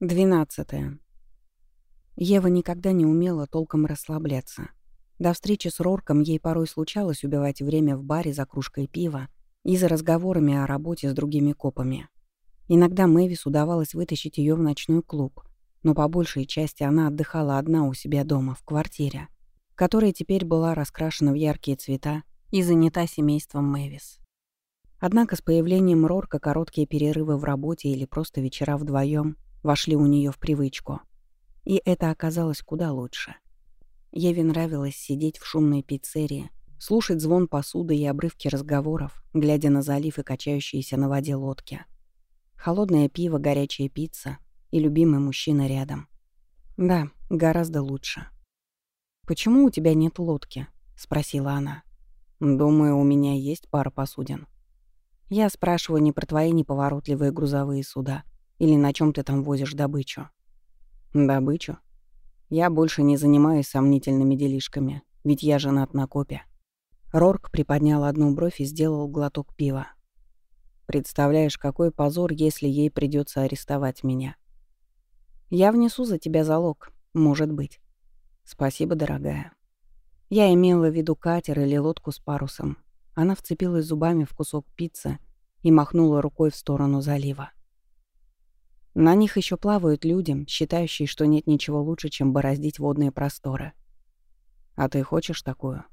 Двенадцатое. Ева никогда не умела толком расслабляться. До встречи с Рорком ей порой случалось убивать время в баре за кружкой пива и за разговорами о работе с другими копами. Иногда Мэвис удавалось вытащить ее в ночной клуб, но по большей части она отдыхала одна у себя дома, в квартире, которая теперь была раскрашена в яркие цвета и занята семейством Мэвис. Однако с появлением Рорка короткие перерывы в работе или просто вечера вдвоем вошли у нее в привычку. И это оказалось куда лучше. Еве нравилось сидеть в шумной пиццерии, слушать звон посуды и обрывки разговоров, глядя на залив и качающиеся на воде лодки. Холодное пиво, горячая пицца и любимый мужчина рядом. Да, гораздо лучше. «Почему у тебя нет лодки?» — спросила она. «Думаю, у меня есть пара посудин». Я спрашиваю не про твои неповоротливые грузовые суда или на чем ты там возишь добычу. Добычу? Я больше не занимаюсь сомнительными делишками, ведь я женат на копе. Рорк приподнял одну бровь и сделал глоток пива. Представляешь, какой позор, если ей придется арестовать меня. Я внесу за тебя залог, может быть. Спасибо, дорогая. Я имела в виду катер или лодку с парусом. Она вцепилась зубами в кусок пиццы и махнула рукой в сторону залива. На них еще плавают люди, считающие, что нет ничего лучше, чем бороздить водные просторы. А ты хочешь такую?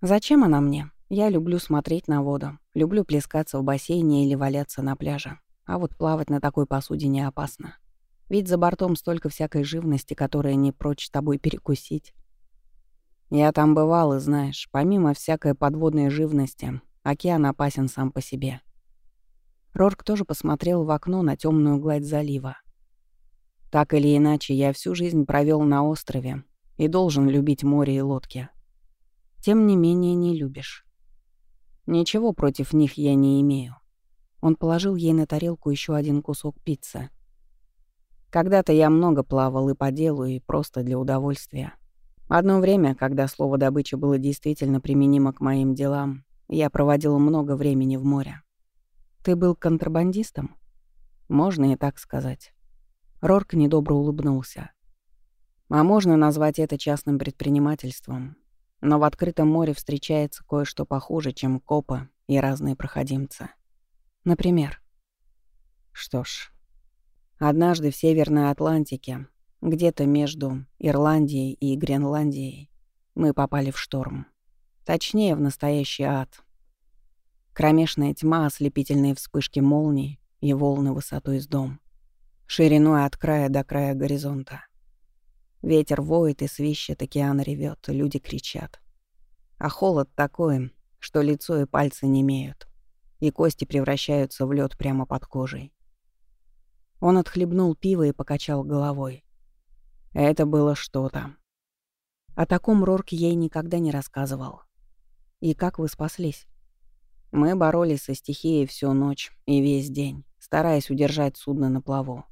Зачем она мне? Я люблю смотреть на воду, люблю плескаться в бассейне или валяться на пляже. А вот плавать на такой посуде не опасно. Ведь за бортом столько всякой живности, которая не прочь тобой перекусить. Я там бывал, и знаешь, помимо всякой подводной живности, океан опасен сам по себе. Рорк тоже посмотрел в окно на темную гладь залива. Так или иначе, я всю жизнь провел на острове и должен любить море и лодки. Тем не менее, не любишь. Ничего против них я не имею. Он положил ей на тарелку еще один кусок пиццы. Когда-то я много плавал и по делу, и просто для удовольствия. Одно время, когда слово «добыча» было действительно применимо к моим делам, я проводил много времени в море. Ты был контрабандистом? Можно и так сказать. Рорк недобро улыбнулся. А можно назвать это частным предпринимательством. Но в открытом море встречается кое-что похуже, чем копы и разные проходимцы. Например. Что ж, однажды в Северной Атлантике, где-то между Ирландией и Гренландией, мы попали в шторм. Точнее, в настоящий ад, Кромешная тьма, ослепительные вспышки молний и волны высотой с дом. Шириной от края до края горизонта. Ветер воет и свищет, океан ревет, люди кричат. А холод такой, что лицо и пальцы не имеют, и кости превращаются в лед прямо под кожей. Он отхлебнул пиво и покачал головой. Это было что-то. О таком Рорк ей никогда не рассказывал. И как вы спаслись? Мы боролись со стихией всю ночь и весь день, стараясь удержать судно на плаву.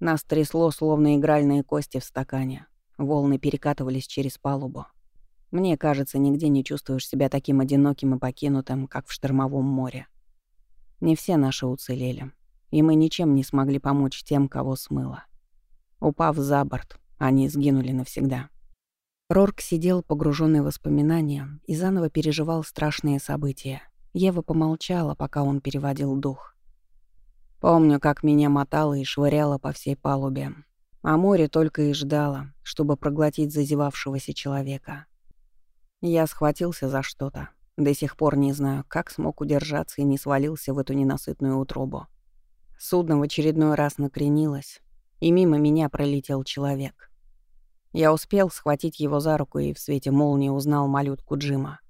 Нас трясло, словно игральные кости в стакане. Волны перекатывались через палубу. Мне кажется, нигде не чувствуешь себя таким одиноким и покинутым, как в штормовом море. Не все наши уцелели, и мы ничем не смогли помочь тем, кого смыло. Упав за борт, они сгинули навсегда. Рорк сидел погруженный в воспоминания и заново переживал страшные события. Ева помолчала, пока он переводил дух. Помню, как меня мотало и швыряло по всей палубе. А море только и ждало, чтобы проглотить зазевавшегося человека. Я схватился за что-то. До сих пор не знаю, как смог удержаться и не свалился в эту ненасытную утробу. Судно в очередной раз накренилось, и мимо меня пролетел человек. Я успел схватить его за руку и в свете молнии узнал малютку Джима.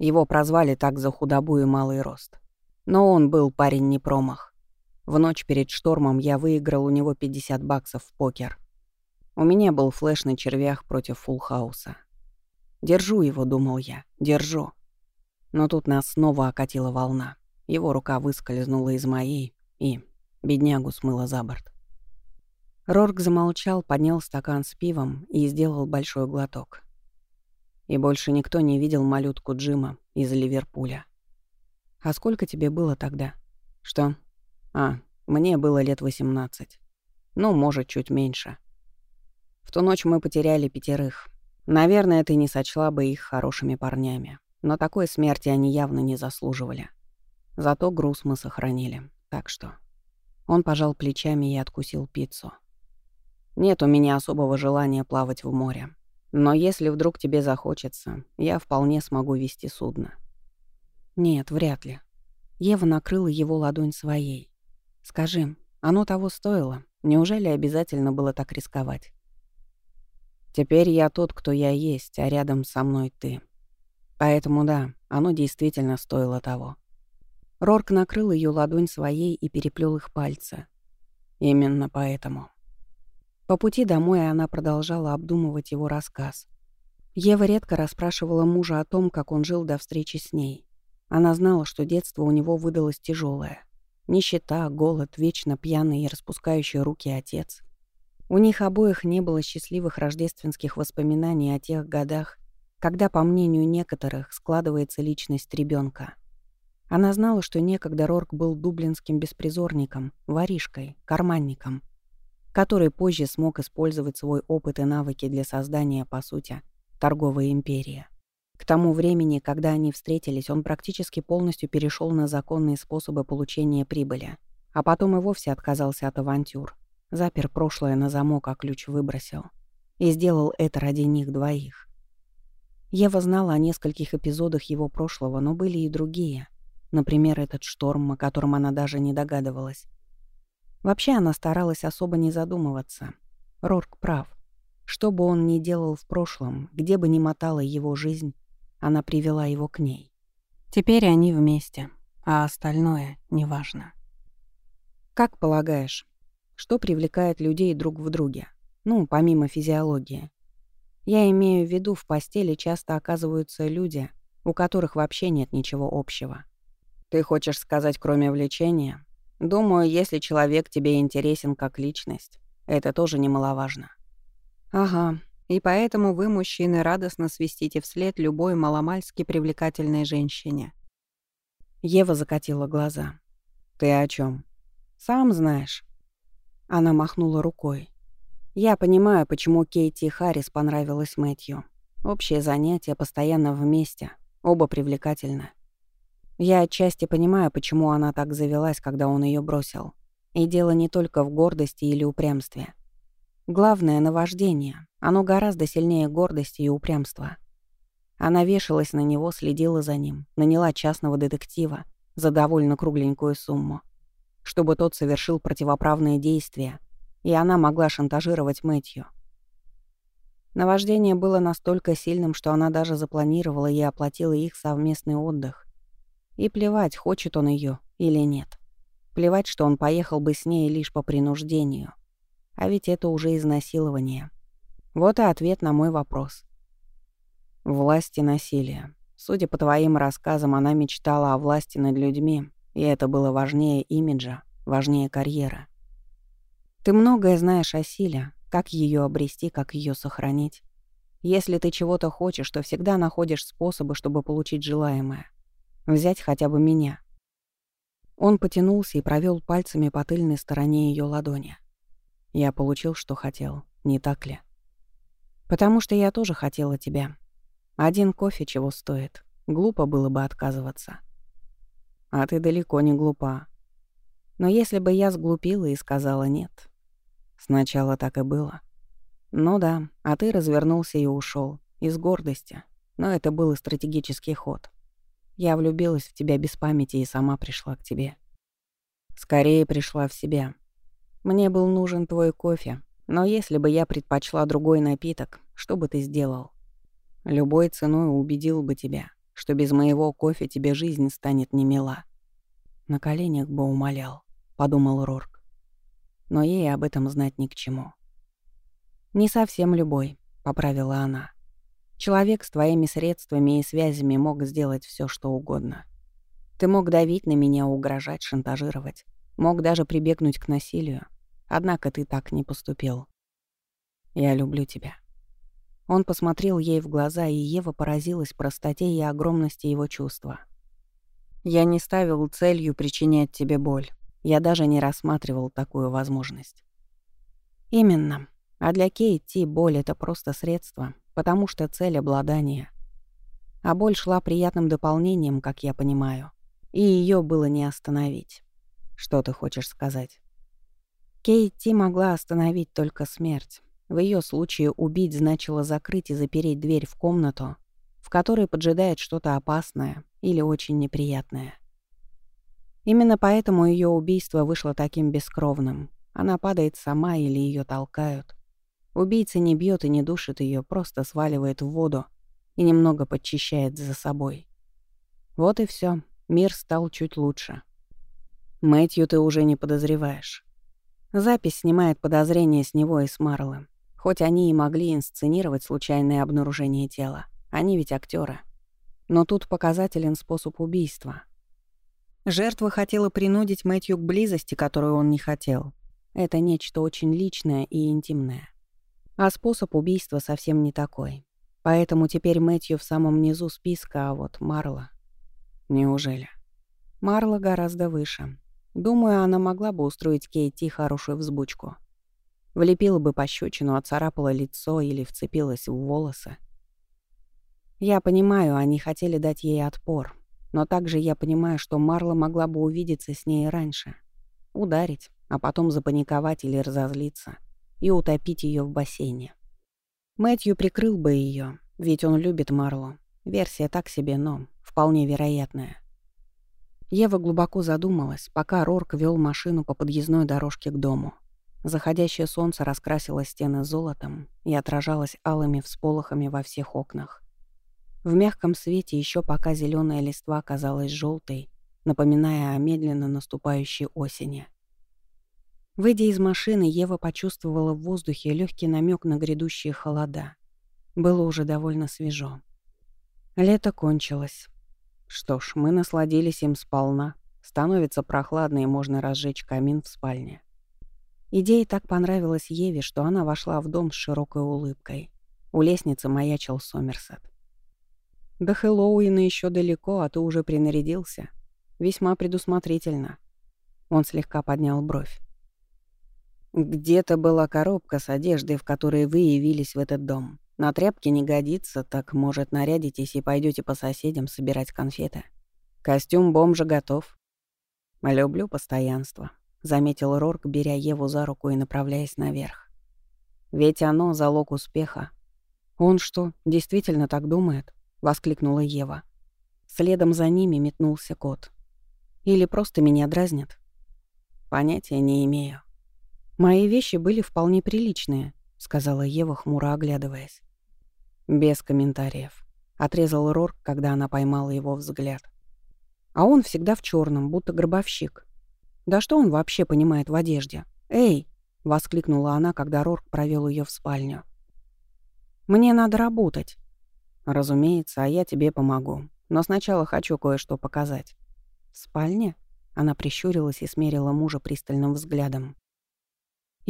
Его прозвали так за худобу и малый рост. Но он был парень не промах. В ночь перед штормом я выиграл у него 50 баксов в покер. У меня был флеш на червях против фулхауса. «Держу его», — думал я, — «держу». Но тут нас снова окатила волна. Его рука выскользнула из моей и беднягу смыла за борт. Рорк замолчал, поднял стакан с пивом и сделал большой глоток. И больше никто не видел малютку Джима из Ливерпуля. «А сколько тебе было тогда?» «Что?» «А, мне было лет 18. Ну, может, чуть меньше. В ту ночь мы потеряли пятерых. Наверное, ты не сочла бы их хорошими парнями. Но такой смерти они явно не заслуживали. Зато груз мы сохранили. Так что... Он пожал плечами и откусил пиццу. Нет у меня особого желания плавать в море. Но если вдруг тебе захочется, я вполне смогу вести судно. Нет, вряд ли. Ева накрыла его ладонь своей. Скажи, оно того стоило? Неужели обязательно было так рисковать? Теперь я тот, кто я есть, а рядом со мной ты. Поэтому да, оно действительно стоило того. Рорк накрыл ее ладонь своей и переплел их пальцы. Именно поэтому. По пути домой она продолжала обдумывать его рассказ. Ева редко расспрашивала мужа о том, как он жил до встречи с ней. Она знала, что детство у него выдалось тяжелое. Нищета, голод, вечно пьяный и распускающий руки отец. У них обоих не было счастливых рождественских воспоминаний о тех годах, когда, по мнению некоторых, складывается личность ребенка. Она знала, что некогда Рорк был дублинским беспризорником, воришкой, карманником, который позже смог использовать свой опыт и навыки для создания, по сути, торговой империи. К тому времени, когда они встретились, он практически полностью перешел на законные способы получения прибыли, а потом и вовсе отказался от авантюр, запер прошлое на замок, а ключ выбросил. И сделал это ради них двоих. Ева знала о нескольких эпизодах его прошлого, но были и другие. Например, этот шторм, о котором она даже не догадывалась. Вообще она старалась особо не задумываться. Рорк прав. Что бы он ни делал в прошлом, где бы ни мотала его жизнь, она привела его к ней. Теперь они вместе, а остальное неважно. Как полагаешь, что привлекает людей друг в друге? Ну, помимо физиологии. Я имею в виду, в постели часто оказываются люди, у которых вообще нет ничего общего. Ты хочешь сказать, кроме влечения? Думаю, если человек тебе интересен как личность, это тоже немаловажно. Ага, и поэтому вы, мужчины, радостно свистите вслед любой маломальски привлекательной женщине. Ева закатила глаза. «Ты о чем? «Сам знаешь». Она махнула рукой. «Я понимаю, почему Кейти и Харрис понравилось Мэтью. Общее занятие, постоянно вместе, оба привлекательны. Я отчасти понимаю, почему она так завелась, когда он ее бросил. И дело не только в гордости или упрямстве. Главное — наваждение. Оно гораздо сильнее гордости и упрямства. Она вешалась на него, следила за ним, наняла частного детектива за довольно кругленькую сумму, чтобы тот совершил противоправные действия, и она могла шантажировать Мэтью. Наваждение было настолько сильным, что она даже запланировала и оплатила их совместный отдых. И плевать, хочет он ее или нет. Плевать, что он поехал бы с ней лишь по принуждению. А ведь это уже изнасилование. Вот и ответ на мой вопрос. Власть и насилие. Судя по твоим рассказам, она мечтала о власти над людьми, и это было важнее имиджа, важнее карьеры. Ты многое знаешь о силе, как ее обрести, как ее сохранить. Если ты чего-то хочешь, то всегда находишь способы, чтобы получить желаемое. Взять хотя бы меня. Он потянулся и провел пальцами по тыльной стороне ее ладони. Я получил, что хотел, не так ли? Потому что я тоже хотела тебя. Один кофе чего стоит. Глупо было бы отказываться. А ты далеко не глупа. Но если бы я сглупила и сказала «нет». Сначала так и было. Ну да, а ты развернулся и ушел Из гордости. Но это был и стратегический ход. Я влюбилась в тебя без памяти и сама пришла к тебе. Скорее пришла в себя. Мне был нужен твой кофе, но если бы я предпочла другой напиток, что бы ты сделал? Любой ценой убедил бы тебя, что без моего кофе тебе жизнь станет немила. На коленях бы умолял, подумал Рорк. Но ей об этом знать ни к чему. Не совсем любой, поправила она. Человек с твоими средствами и связями мог сделать все, что угодно. Ты мог давить на меня, угрожать, шантажировать. Мог даже прибегнуть к насилию. Однако ты так не поступил. Я люблю тебя». Он посмотрел ей в глаза, и Ева поразилась простоте и огромности его чувства. «Я не ставил целью причинять тебе боль. Я даже не рассматривал такую возможность. Именно. А для Кейти боль — это просто средство, потому что цель — обладания. А боль шла приятным дополнением, как я понимаю. И ее было не остановить. Что ты хочешь сказать? Кейти могла остановить только смерть. В ее случае убить значило закрыть и запереть дверь в комнату, в которой поджидает что-то опасное или очень неприятное. Именно поэтому ее убийство вышло таким бескровным. Она падает сама или ее толкают. Убийца не бьет и не душит ее, просто сваливает в воду и немного подчищает за собой. Вот и все. Мир стал чуть лучше. Мэтью ты уже не подозреваешь. Запись снимает подозрения с него и с Марлы. Хоть они и могли инсценировать случайное обнаружение тела. Они ведь актеры. Но тут показателен способ убийства. Жертва хотела принудить Мэтью к близости, которую он не хотел. Это нечто очень личное и интимное. А способ убийства совсем не такой. Поэтому теперь Мэтью в самом низу списка, а вот Марла... Неужели? Марла гораздо выше. Думаю, она могла бы устроить Кейти хорошую взбучку. Влепила бы пощечину, оцарапала лицо или вцепилась в волосы. Я понимаю, они хотели дать ей отпор, но также я понимаю, что Марла могла бы увидеться с ней раньше. Ударить, а потом запаниковать или разозлиться и утопить ее в бассейне. Мэтью прикрыл бы ее, ведь он любит Марлу. Версия так себе, но вполне вероятная. Ева глубоко задумалась, пока Рорк вел машину по подъездной дорожке к дому. Заходящее солнце раскрасило стены золотом и отражалось алыми всполохами во всех окнах. В мягком свете еще пока зеленая листва казалась желтой, напоминая о медленно наступающей осени. Выйдя из машины, Ева почувствовала в воздухе легкий намек на грядущие холода. Было уже довольно свежо. Лето кончилось. Что ж, мы насладились им сполна. Становится прохладно, и можно разжечь камин в спальне. Идея так понравилась Еве, что она вошла в дом с широкой улыбкой. У лестницы маячил Сомерсет. «До Хэллоуина еще далеко, а ты уже принарядился. Весьма предусмотрительно». Он слегка поднял бровь. «Где-то была коробка с одеждой, в которой вы явились в этот дом. На тряпки не годится, так, может, нарядитесь и пойдете по соседям собирать конфеты. Костюм бомжа готов. Люблю постоянство, заметил Рорк, беря Еву за руку и направляясь наверх. Ведь оно залог успеха. Он что, действительно так думает? воскликнула Ева. Следом за ними метнулся кот. Или просто меня дразнит? Понятия не имею. Мои вещи были вполне приличные, сказала Ева, хмуро оглядываясь. Без комментариев. Отрезал Рорк, когда она поймала его взгляд. А он всегда в черном, будто гробовщик. Да что он вообще понимает в одежде? «Эй!» — воскликнула она, когда Рорк провел ее в спальню. «Мне надо работать». «Разумеется, а я тебе помогу. Но сначала хочу кое-что показать». «В спальне?» — она прищурилась и смерила мужа пристальным взглядом.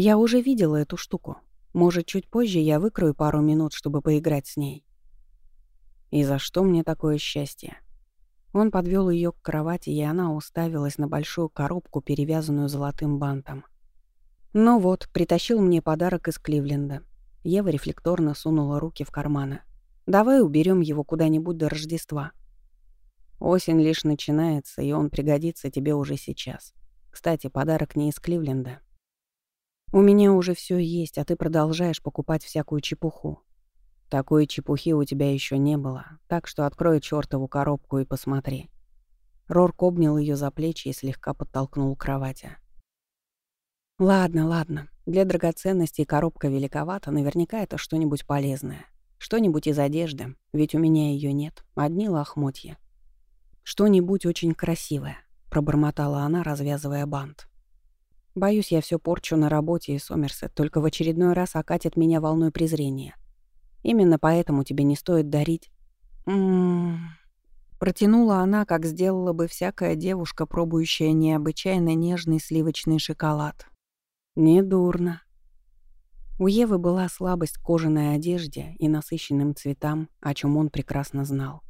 «Я уже видела эту штуку. Может, чуть позже я выкрою пару минут, чтобы поиграть с ней. И за что мне такое счастье? Он подвел ее к кровати, и она уставилась на большую коробку, перевязанную золотым бантом. «Ну вот, притащил мне подарок из Кливленда». Ева рефлекторно сунула руки в карманы. «Давай уберем его куда-нибудь до Рождества». «Осень лишь начинается, и он пригодится тебе уже сейчас. Кстати, подарок не из Кливленда. У меня уже все есть, а ты продолжаешь покупать всякую чепуху. Такой чепухи у тебя еще не было, так что открой чертову коробку и посмотри. Рорк обнял ее за плечи и слегка подтолкнул к кровати. Ладно, ладно. Для драгоценностей коробка великовата, наверняка это что-нибудь полезное. Что-нибудь из одежды, ведь у меня ее нет, одни лохмотья. Что-нибудь очень красивое, пробормотала она, развязывая бант. Боюсь, я все порчу на работе, и Сомерсет только в очередной раз окатит меня волной презрения. Именно поэтому тебе не стоит дарить... М-м-м. Протянула она, как сделала бы всякая девушка, пробующая необычайно нежный сливочный шоколад. Недурно. У Евы была слабость к кожаной одежде и насыщенным цветам, о чем он прекрасно знал.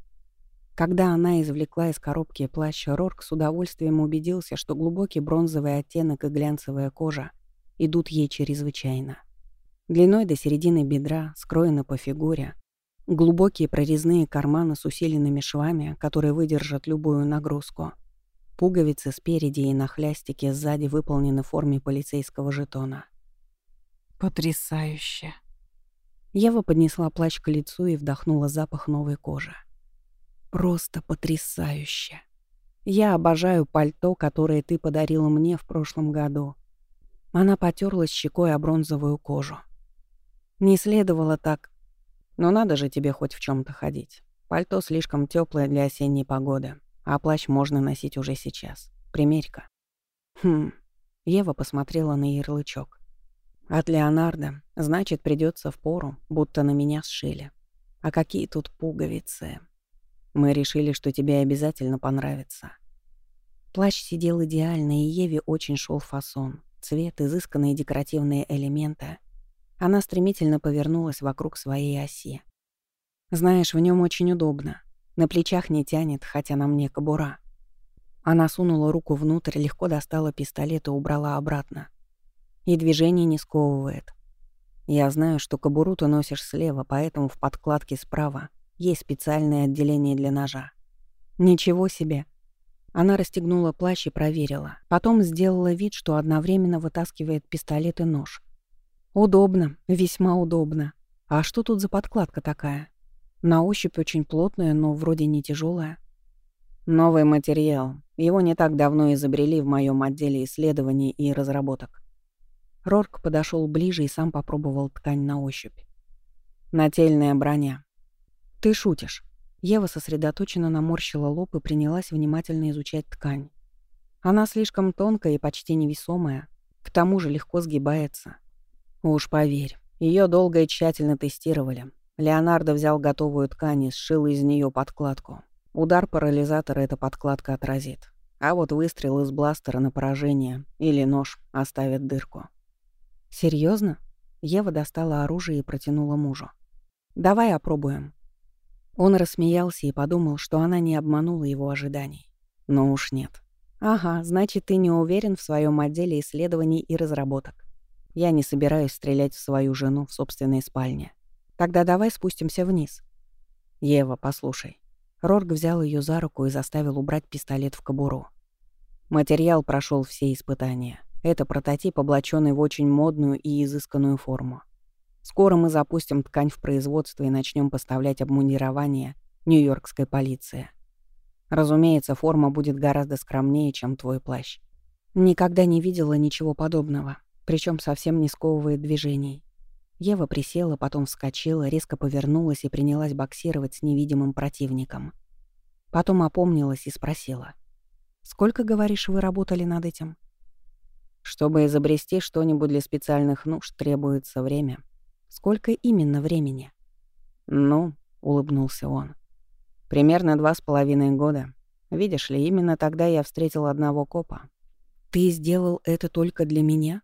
Когда она извлекла из коробки плащ, Рорк с удовольствием убедился, что глубокий бронзовый оттенок и глянцевая кожа идут ей чрезвычайно. Длиной до середины бедра, скроены по фигуре, глубокие прорезные карманы с усиленными швами, которые выдержат любую нагрузку. Пуговицы спереди и на хлястике сзади выполнены в форме полицейского жетона. «Потрясающе!» Ева поднесла плащ к лицу и вдохнула запах новой кожи. «Просто потрясающе! Я обожаю пальто, которое ты подарила мне в прошлом году». Она потерлась щекой о бронзовую кожу. Не следовало так. Но надо же тебе хоть в чем то ходить. Пальто слишком теплое для осенней погоды, а плащ можно носить уже сейчас. Примерь-ка. Хм. Ева посмотрела на ярлычок. От Леонардо, значит, придется в пору, будто на меня сшили. А какие тут пуговицы. Мы решили, что тебе обязательно понравится. Плащ сидел идеально, и Еве очень шел фасон. Цвет, изысканные декоративные элементы — она стремительно повернулась вокруг своей оси. «Знаешь, в нем очень удобно. На плечах не тянет, хотя на мне кобура». Она сунула руку внутрь, легко достала пистолет и убрала обратно. И движение не сковывает. Я знаю, что кобуру ты носишь слева, поэтому в подкладке справа есть специальное отделение для ножа. Ничего себе. Она расстегнула плащ и проверила. Потом сделала вид, что одновременно вытаскивает пистолет и нож. Удобно, весьма удобно. А что тут за подкладка такая? На ощупь очень плотная, но вроде не тяжелая. Новый материал. Его не так давно изобрели в моем отделе исследований и разработок. Рорк подошел ближе и сам попробовал ткань на ощупь. Нательная броня. Ты шутишь. Ева сосредоточенно наморщила лоб и принялась внимательно изучать ткань. Она слишком тонкая и почти невесомая, к тому же легко сгибается. Уж поверь, ее долго и тщательно тестировали. Леонардо взял готовую ткань и сшил из нее подкладку. Удар парализатора эта подкладка отразит. А вот выстрел из бластера на поражение или нож оставит дырку. Серьезно? Ева достала оружие и протянула мужу. «Давай опробуем». Он рассмеялся и подумал, что она не обманула его ожиданий. Но уж нет. «Ага, значит, ты не уверен в своем отделе исследований и разработок. Я не собираюсь стрелять в свою жену в собственной спальне. Тогда давай спустимся вниз. Ева, послушай. Рорг взял ее за руку и заставил убрать пистолет в кобуру. Материал прошел все испытания. Это прототип, облаченный в очень модную и изысканную форму. Скоро мы запустим ткань в производство и начнем поставлять обмундирование нью-йоркской полиции. Разумеется, форма будет гораздо скромнее, чем твой плащ. Никогда не видела ничего подобного причем совсем не сковывает движений. Ева присела, потом вскочила, резко повернулась и принялась боксировать с невидимым противником. Потом опомнилась и спросила. «Сколько, говоришь, вы работали над этим?» «Чтобы изобрести что-нибудь для специальных нужд, требуется время». «Сколько именно времени?» «Ну», — улыбнулся он, — «примерно два с половиной года. Видишь ли, именно тогда я встретил одного копа». «Ты сделал это только для меня?»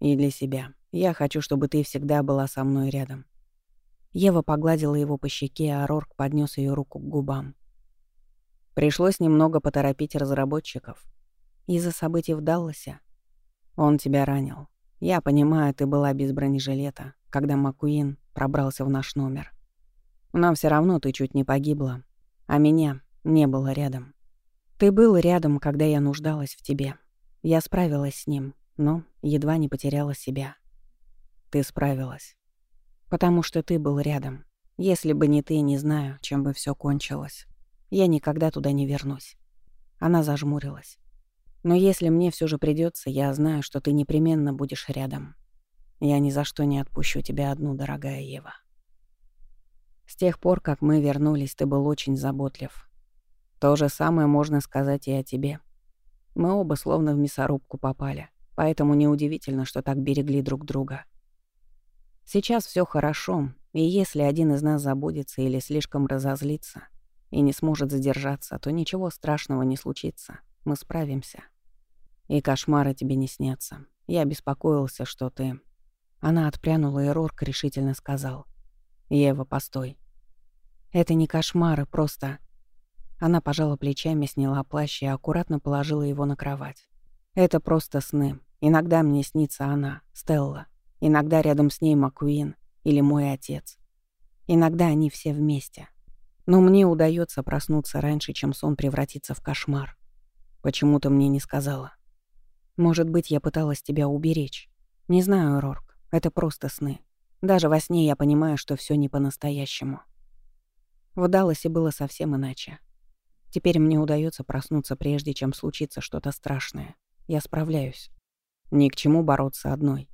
И для себя. Я хочу, чтобы ты всегда была со мной рядом». Ева погладила его по щеке, а Рорк поднес ее руку к губам. Пришлось немного поторопить разработчиков. Из-за событий в Далласе. Он тебя ранил. Я понимаю, ты была без бронежилета, когда Макуин пробрался в наш номер. Но все равно ты чуть не погибла, а меня не было рядом. Ты был рядом, когда я нуждалась в тебе. Я справилась с ним, но едва не потеряла себя. Ты справилась. Потому что ты был рядом. Если бы не ты, не знаю, чем бы все кончилось. Я никогда туда не вернусь. Она зажмурилась. Но если мне все же придется, я знаю, что ты непременно будешь рядом. Я ни за что не отпущу тебя одну, дорогая Ева. С тех пор, как мы вернулись, ты был очень заботлив. То же самое можно сказать и о тебе. Мы оба словно в мясорубку попали. Поэтому неудивительно, что так берегли друг друга. Сейчас все хорошо, и если один из нас забудется или слишком разозлится и не сможет задержаться, то ничего страшного не случится. Мы справимся. И кошмары тебе не снятся. Я беспокоился, что ты... Она отпрянула, и Рорк решительно сказал. «Ева, постой. Это не кошмары, просто...» Она пожала плечами, сняла плащ и аккуратно положила его на кровать. «Это просто сны. Иногда мне снится она, Стелла. Иногда рядом с ней Маккуин или мой отец. Иногда они все вместе. Но мне удается проснуться раньше, чем сон превратится в кошмар. Почему ты мне не сказала? Может быть, я пыталась тебя уберечь. Не знаю, Рорк, это просто сны. Даже во сне я понимаю, что все не по-настоящему. В Далласе было совсем иначе. Теперь мне удается проснуться прежде, чем случится что-то страшное. Я справляюсь. Ни к чему бороться одной.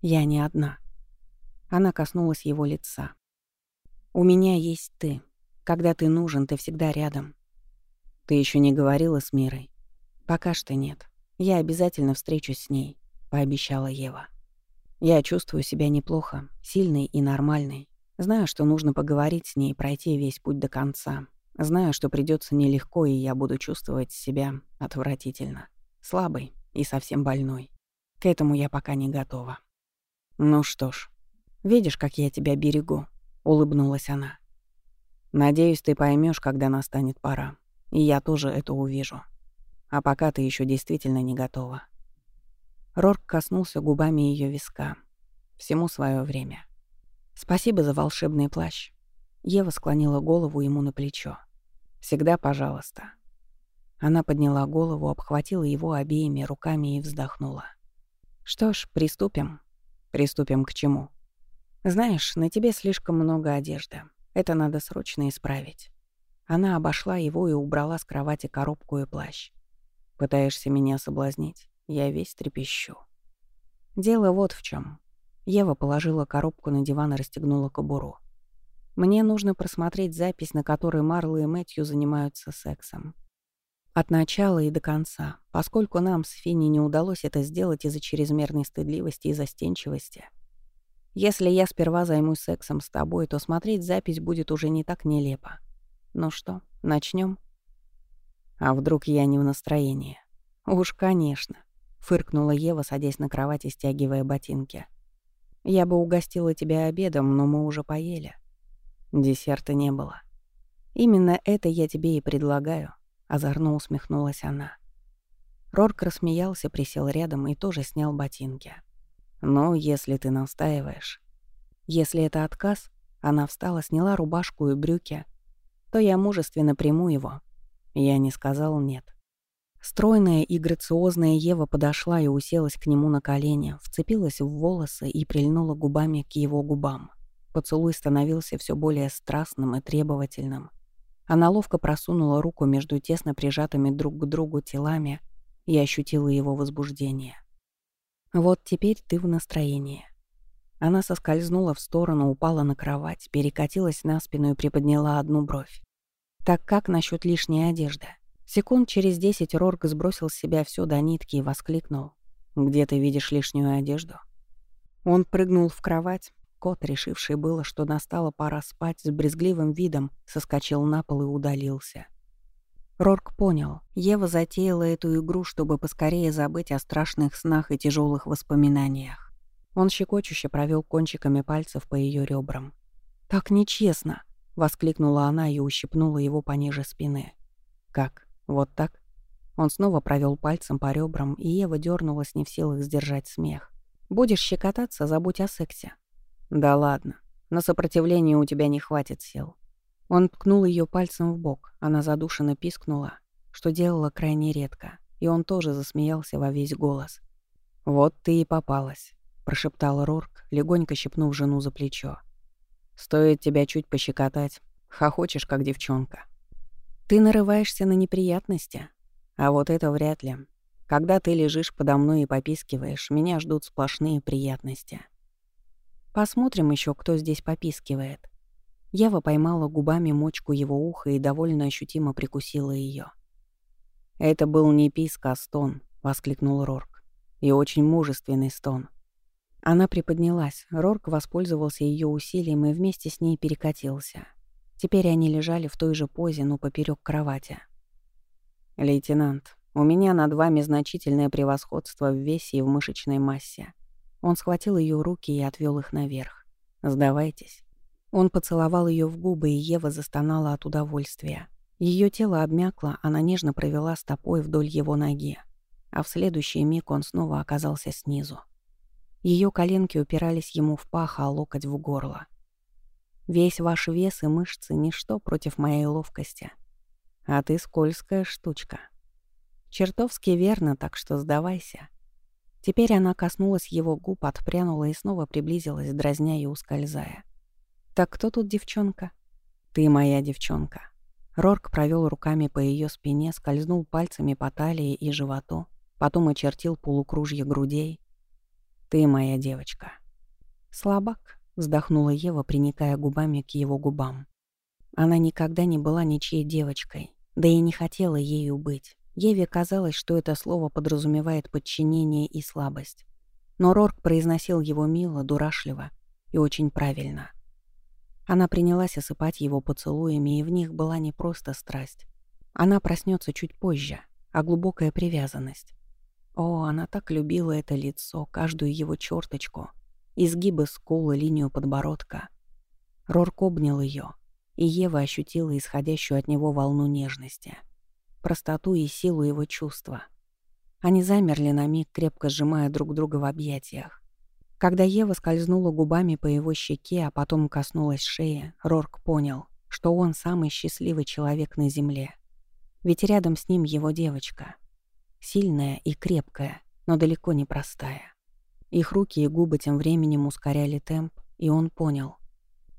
Я не одна. Она коснулась его лица. У меня есть ты. Когда ты нужен, ты всегда рядом. Ты еще не говорила с Мирой? Пока что нет. Я обязательно встречусь с ней, пообещала Ева. Я чувствую себя неплохо, сильной и нормальной. Знаю, что нужно поговорить с ней пройти весь путь до конца. Знаю, что придется нелегко, и я буду чувствовать себя отвратительно. Слабой и совсем больной. К этому я пока не готова. «Ну что ж, видишь, как я тебя берегу», — улыбнулась она. «Надеюсь, ты поймешь, когда настанет пора. И я тоже это увижу. А пока ты еще действительно не готова». Рорк коснулся губами ее виска. Всему свое время. «Спасибо за волшебный плащ». Ева склонила голову ему на плечо. «Всегда пожалуйста». Она подняла голову, обхватила его обеими руками и вздохнула. «Что ж, приступим». «Приступим к чему?» «Знаешь, на тебе слишком много одежды. Это надо срочно исправить». Она обошла его и убрала с кровати коробку и плащ. «Пытаешься меня соблазнить?» Я весь трепещу. Дело вот в чем. Ева положила коробку на диван и расстегнула кобуру. Мне нужно просмотреть запись, на которой Марла и Мэтью занимаются сексом. От начала и до конца, поскольку нам с Финни не удалось это сделать из-за чрезмерной стыдливости и застенчивости. Если я сперва займусь сексом с тобой, то смотреть запись будет уже не так нелепо. Ну что, начнем? А вдруг я не в настроении? Уж, конечно фыркнула Ева, садясь на кровать и стягивая ботинки. Я бы угостила тебя обедом, но мы уже поели. Десерта не было. Именно это я тебе и предлагаю, озорно усмехнулась она. Рорк рассмеялся, присел рядом и тоже снял ботинки. «Ну, если ты настаиваешь. Если это отказ, она встала, сняла рубашку и брюки, то я мужественно приму его. Я не сказал «нет». Стройная и грациозная Ева подошла и уселась к нему на колени, вцепилась в волосы и прильнула губами к его губам. Поцелуй становился все более страстным и требовательным. Она ловко просунула руку между тесно прижатыми друг к другу телами и ощутила его возбуждение. «Вот теперь ты в настроении». Она соскользнула в сторону, упала на кровать, перекатилась на спину и приподняла одну бровь. «Так как насчет лишней одежды?» Секунд через десять Рорк сбросил с себя все до нитки и воскликнул. «Где ты видишь лишнюю одежду?» Он прыгнул в кровать. Кот, решивший было, что настала пора спать, с брезгливым видом соскочил на пол и удалился. Рорк понял, Ева затеяла эту игру, чтобы поскорее забыть о страшных снах и тяжелых воспоминаниях. Он щекочуще провел кончиками пальцев по ее ребрам. «Так нечестно!» — воскликнула она и ущипнула его пониже спины. «Как?» Вот так. Он снова провел пальцем по ребрам, и Ева дернулась не в силах сдержать смех. «Будешь щекотаться, забудь о сексе». «Да ладно. На сопротивление у тебя не хватит сил». Он ткнул ее пальцем в бок, она задушенно пискнула, что делала крайне редко, и он тоже засмеялся во весь голос. «Вот ты и попалась», — прошептал Рорк, легонько щипнув жену за плечо. «Стоит тебя чуть пощекотать, хохочешь, как девчонка». Ты нарываешься на неприятности. А вот это вряд ли. Когда ты лежишь подо мной и попискиваешь, меня ждут сплошные приятности. Посмотрим еще, кто здесь попискивает. Ява поймала губами мочку его уха и довольно ощутимо прикусила ее. «Это был не писк, а стон», — воскликнул Рорк. «И очень мужественный стон». Она приподнялась, Рорк воспользовался ее усилием и вместе с ней перекатился. Теперь они лежали в той же позе, но поперек кровати. «Лейтенант, у меня над вами значительное превосходство в весе и в мышечной массе». Он схватил ее руки и отвел их наверх. «Сдавайтесь». Он поцеловал ее в губы, и Ева застонала от удовольствия. Ее тело обмякло, она нежно провела стопой вдоль его ноги. а в следующий миг он снова оказался снизу. Ее коленки упирались ему в пах, а локоть в горло. Весь ваш вес и мышцы — ничто против моей ловкости. А ты скользкая штучка. Чертовски верно, так что сдавайся. Теперь она коснулась его губ, отпрянула и снова приблизилась, дразня и ускользая. «Так кто тут девчонка?» «Ты моя девчонка». Рорк провел руками по ее спине, скользнул пальцами по талии и животу, потом очертил полукружье грудей. «Ты моя девочка». «Слабак», — вздохнула Ева, приникая губами к его губам. Она никогда не была ничьей девочкой, да и не хотела ею быть. Еве казалось, что это слово подразумевает подчинение и слабость. Но Рорк произносил его мило, дурашливо и очень правильно. Она принялась осыпать его поцелуями, и в них была не просто страсть. Она проснется чуть позже, а глубокая привязанность. О, она так любила это лицо, каждую его черточку, изгибы скулы, линию подбородка. Рорк обнял ее, и Ева ощутила исходящую от него волну нежности, простоту и силу его чувства. Они замерли на миг, крепко сжимая друг друга в объятиях. Когда Ева скользнула губами по его щеке, а потом коснулась шеи, Рорк понял, что он самый счастливый человек на Земле. Ведь рядом с ним его девочка. Сильная и крепкая, но далеко не простая. Их руки и губы тем временем ускоряли темп, и он понял,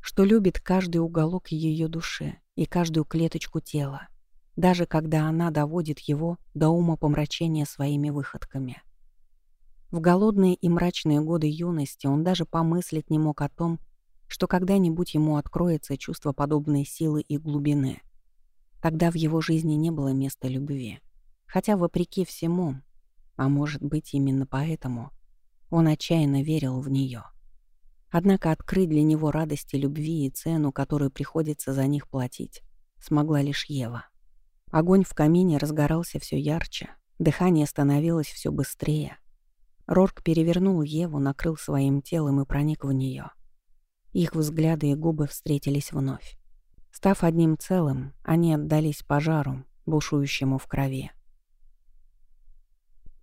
что любит каждый уголок ее души и каждую клеточку тела, даже когда она доводит его до ума помрачения своими выходками. В голодные и мрачные годы юности он даже помыслить не мог о том, что когда-нибудь ему откроется чувство подобной силы и глубины. Тогда в его жизни не было места любви. Хотя, вопреки всему, а может быть именно поэтому, он отчаянно верил в нее. Однако открыть для него радости любви и цену, которую приходится за них платить, смогла лишь Ева. Огонь в камине разгорался все ярче, дыхание становилось все быстрее — Рорк перевернул Еву, накрыл своим телом и проник в нее. Их взгляды и губы встретились вновь. Став одним целым, они отдались пожару, бушующему в крови.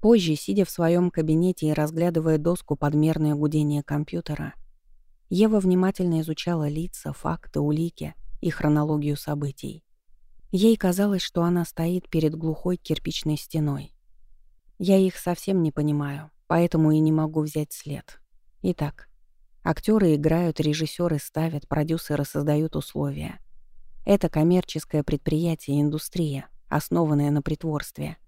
Позже, сидя в своем кабинете и разглядывая доску подмерное гудение компьютера, Ева внимательно изучала лица, факты, улики и хронологию событий. Ей казалось, что она стоит перед глухой кирпичной стеной. «Я их совсем не понимаю», поэтому и не могу взять след. Итак, актеры играют, режиссеры ставят, продюсеры создают условия. Это коммерческое предприятие, индустрия, основанная на притворстве.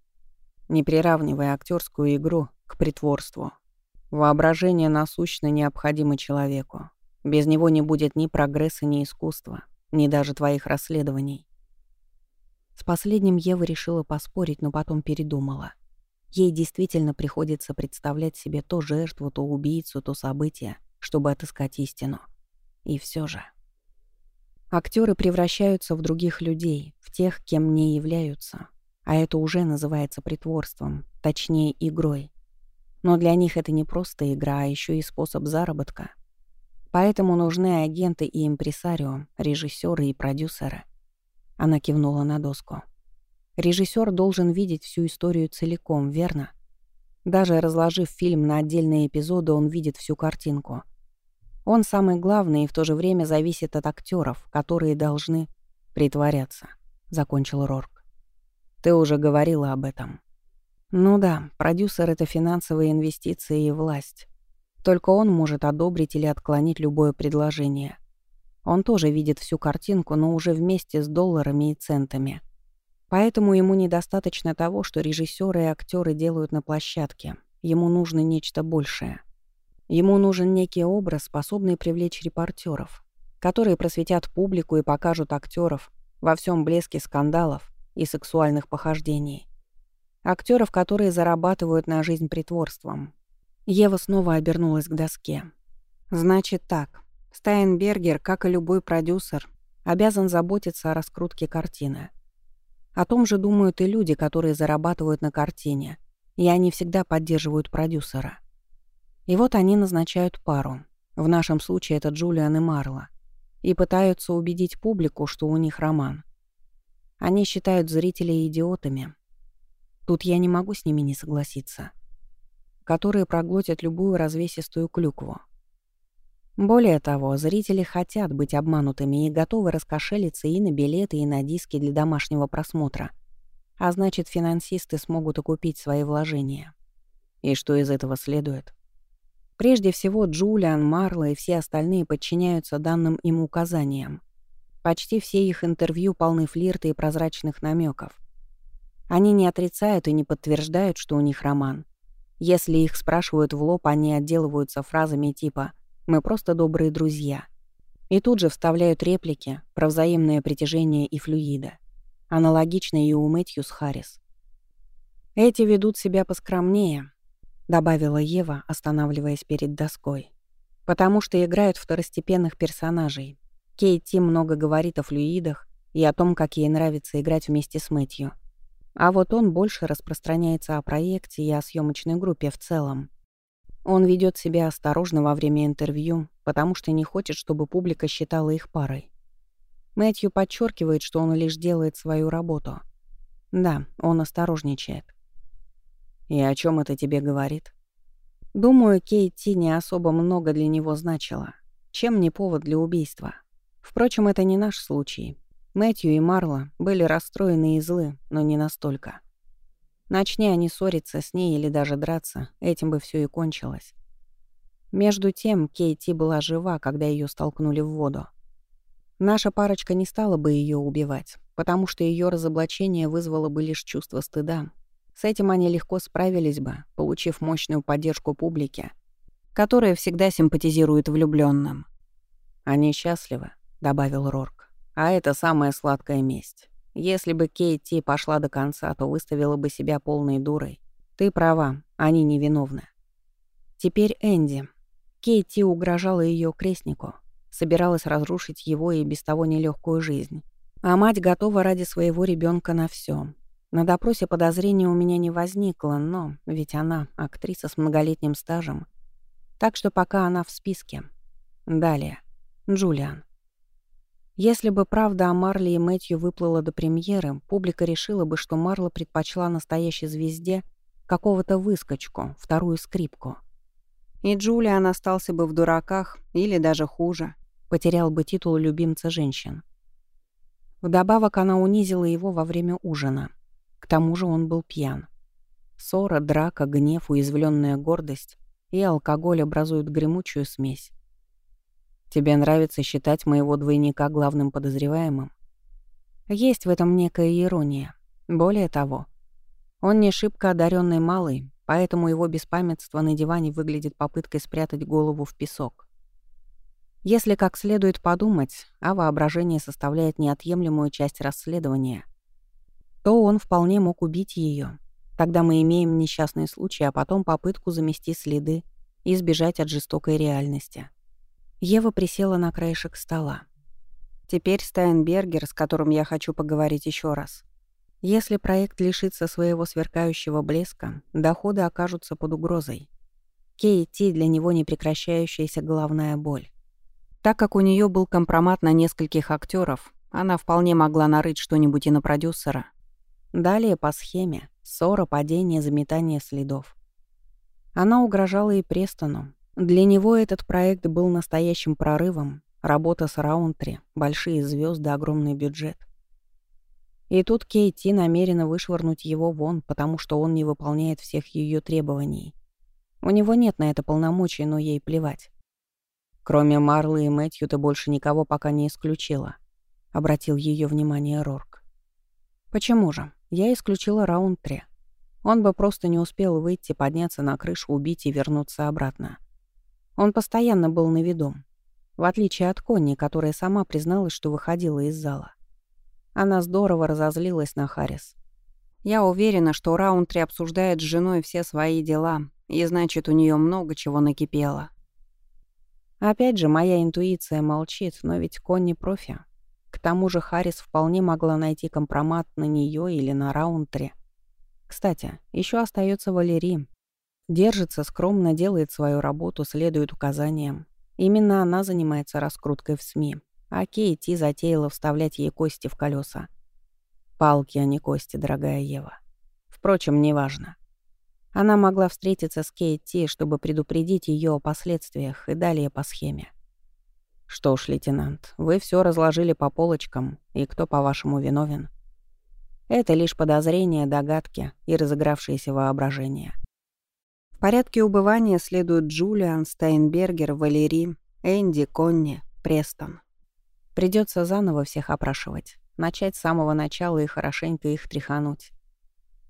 Не приравнивая актерскую игру к притворству. Воображение насущно необходимо человеку. Без него не будет ни прогресса, ни искусства, ни даже твоих расследований. С последним Ева решила поспорить, но потом передумала. Ей действительно приходится представлять себе то жертву, то убийцу, то событие, чтобы отыскать истину. И все же. Актеры превращаются в других людей, в тех, кем не являются. А это уже называется притворством, точнее, игрой. Но для них это не просто игра, а еще и способ заработка. Поэтому нужны агенты и импресарио, режиссеры и продюсеры. Она кивнула на доску. Режиссер должен видеть всю историю целиком, верно? Даже разложив фильм на отдельные эпизоды, он видит всю картинку. Он самый главный и в то же время зависит от актеров, которые должны притворяться, закончил Рорк. Ты уже говорила об этом. Ну да, продюсер — это финансовые инвестиции и власть. Только он может одобрить или отклонить любое предложение. Он тоже видит всю картинку, но уже вместе с долларами и центами — Поэтому ему недостаточно того, что режиссеры и актеры делают на площадке. Ему нужно нечто большее. Ему нужен некий образ, способный привлечь репортеров, которые просветят публику и покажут актеров во всем блеске скандалов и сексуальных похождений. Актеров, которые зарабатывают на жизнь притворством. Ева снова обернулась к доске. «Значит так. Стайнбергер, как и любой продюсер, обязан заботиться о раскрутке картины. О том же думают и люди, которые зарабатывают на картине, и они всегда поддерживают продюсера. И вот они назначают пару. В нашем случае это Джулиан и Марла. И пытаются убедить публику, что у них роман. Они считают зрителей идиотами. Тут я не могу с ними не согласиться. Которые проглотят любую развесистую клюкву. Более того, зрители хотят быть обманутыми и готовы раскошелиться и на билеты, и на диски для домашнего просмотра. А значит, финансисты смогут окупить свои вложения. И что из этого следует? Прежде всего, Джулиан, Марла и все остальные подчиняются данным им указаниям. Почти все их интервью полны флирта и прозрачных намеков. Они не отрицают и не подтверждают, что у них роман. Если их спрашивают в лоб, они отделываются фразами типа «мы просто добрые друзья». И тут же вставляют реплики про взаимное притяжение и флюида. Аналогично и у Мэтью с Харрис. Эти ведут себя поскромнее, — добавила Ева, останавливаясь перед доской. «Потому что играют второстепенных персонажей. Кейти много говорит о флюидах и о том, как ей нравится играть вместе с Мэтью. А вот он больше распространяется о проекте и о съемочной группе в целом. Он ведет себя осторожно во время интервью, потому что не хочет, чтобы публика считала их парой. Мэтью подчеркивает, что он лишь делает свою работу. Да, он осторожничает. «И о чем это тебе говорит?» «Думаю, Кейти не особо много для него значила. Чем не повод для убийства? Впрочем, это не наш случай. Мэтью и Марла были расстроены и злы, но не настолько. Начни они ссориться с ней или даже драться, этим бы все и кончилось. Между тем, Кейти была жива, когда ее столкнули в воду. Наша парочка не стала бы ее убивать, потому что ее разоблачение вызвало бы лишь чувство стыда, с этим они легко справились бы, получив мощную поддержку публики, которая всегда симпатизирует влюбленным. «Они счастливы», — добавил Рорк. «А это самая сладкая месть. Если бы Кейти пошла до конца, то выставила бы себя полной дурой. Ты права, они невиновны». Теперь Энди. Кейти угрожала ее крестнику, собиралась разрушить его и без того нелегкую жизнь. А мать готова ради своего ребенка на все. На допросе подозрения у меня не возникло, но ведь она актриса с многолетним стажем. Так что пока она в списке. Далее. Джулиан. Если бы правда о Марли и Мэтью выплыла до премьеры, публика решила бы, что Марла предпочла настоящей звезде какого-то выскочку, вторую скрипку. И Джулиан остался бы в дураках, или даже хуже, потерял бы титул любимца женщин. Вдобавок она унизила его во время ужина — к тому же он был пьян. Ссора, драка, гнев, уязвленная гордость и алкоголь образуют гремучую смесь. Тебе нравится считать моего двойника главным подозреваемым? Есть в этом некая ирония. Более того, он не шибко одаренный малый, поэтому его беспамятство на диване выглядит попыткой спрятать голову в песок. Если как следует подумать, а воображение составляет неотъемлемую часть расследования — то он вполне мог убить ее. Тогда мы имеем несчастный случай, а потом попытку замести следы и избежать от жестокой реальности. Ева присела на краешек стола. Теперь Стайнбергер, с которым я хочу поговорить еще раз. Если проект лишится своего сверкающего блеска, доходы окажутся под угрозой. Кейти для него непрекращающаяся головная боль. Так как у нее был компромат на нескольких актеров, она вполне могла нарыть что-нибудь и на продюсера, Далее по схеме — ссора, падение, заметание следов. Она угрожала и Престону. Для него этот проект был настоящим прорывом, работа с Раунтри, большие звезды, огромный бюджет. И тут Кейти намерена вышвырнуть его вон, потому что он не выполняет всех ее требований. У него нет на это полномочий, но ей плевать. Кроме Марлы и Мэтью ты больше никого пока не исключила, обратил ее внимание Рорк. Почему же? Я исключила раунд 3. Он бы просто не успел выйти, подняться на крышу, убить и вернуться обратно. Он постоянно был на виду. В отличие от Конни, которая сама призналась, что выходила из зала. Она здорово разозлилась на Харрис. Я уверена, что Раунтри обсуждает с женой все свои дела, и значит, у нее много чего накипело. Опять же, моя интуиция молчит, но ведь Конни профи. К тому же Харрис вполне могла найти компромат на нее или на Раунтре. Кстати, еще остается Валерий. Держится скромно, делает свою работу, следует указаниям. Именно она занимается раскруткой в СМИ. А Кейти затеяла вставлять ей кости в колеса. Палки, а не кости, дорогая Ева. Впрочем, неважно. Она могла встретиться с Кейти, чтобы предупредить ее о последствиях и далее по схеме. Что ж, лейтенант, вы все разложили по полочкам, и кто, по-вашему, виновен? Это лишь подозрения, догадки и разыгравшееся воображение. В порядке убывания следуют Джулиан, Стайнбергер, Валери, Энди, Конни, Престон. Придется заново всех опрашивать, начать с самого начала и хорошенько их тряхануть.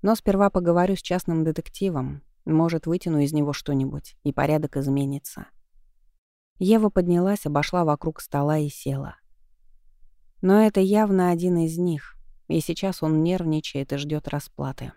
Но сперва поговорю с частным детективом, может, вытяну из него что-нибудь, и порядок изменится. Ева поднялась, обошла вокруг стола и села. Но это явно один из них, и сейчас он нервничает и ждет расплаты.